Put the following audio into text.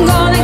I'm gonna